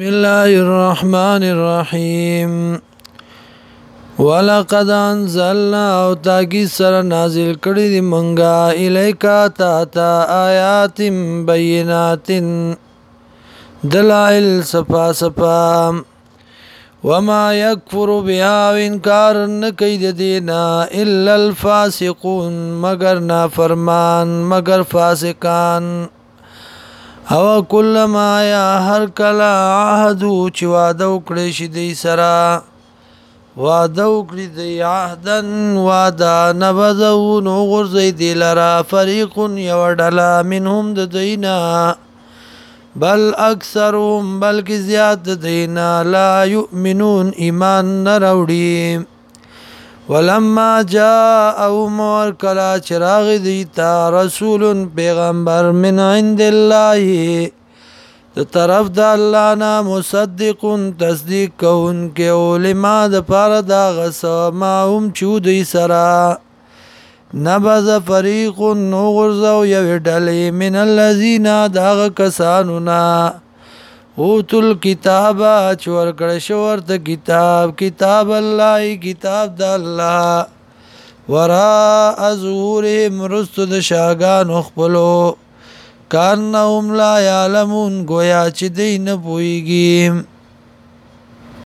بسم الله الرحمن الرحيم ولقد انزلنا او تاکی سر نازل کړی دی منګه الیکا تا تا آیات بینات دلائل صفا صفا وما يكفر بها وانكار نکید دینا الا الفاسقون مگر نافرمان مگر فاسقان او کلما یا هر کلا عهدو چې واده وکړي شي دی سره واده وکړي دی عهدن واده نبذو نو غرزي دی لرا فريق یو ډلا منهم د دینا بل اکثرهم بلکې زیات دینا لا يؤمنون ایمان نه راوړي ولما جاءهم ورکلا چراغ دیتا رسول پیغمبر من عند الله د طرف د الله نه مصدق تصدیق کون کې علما د پاره دا غسه ما هم چودي سرا نبذ فريق نو غرزو یو ډلې من الذين دا کسانو نه اوتل کتاب چور کړه شور ته کتاب کتاب الله کتاب د الله ورا ازور مرست د شاګان خپلو کان نوم لا یعلمون گویا چې دین پویګیم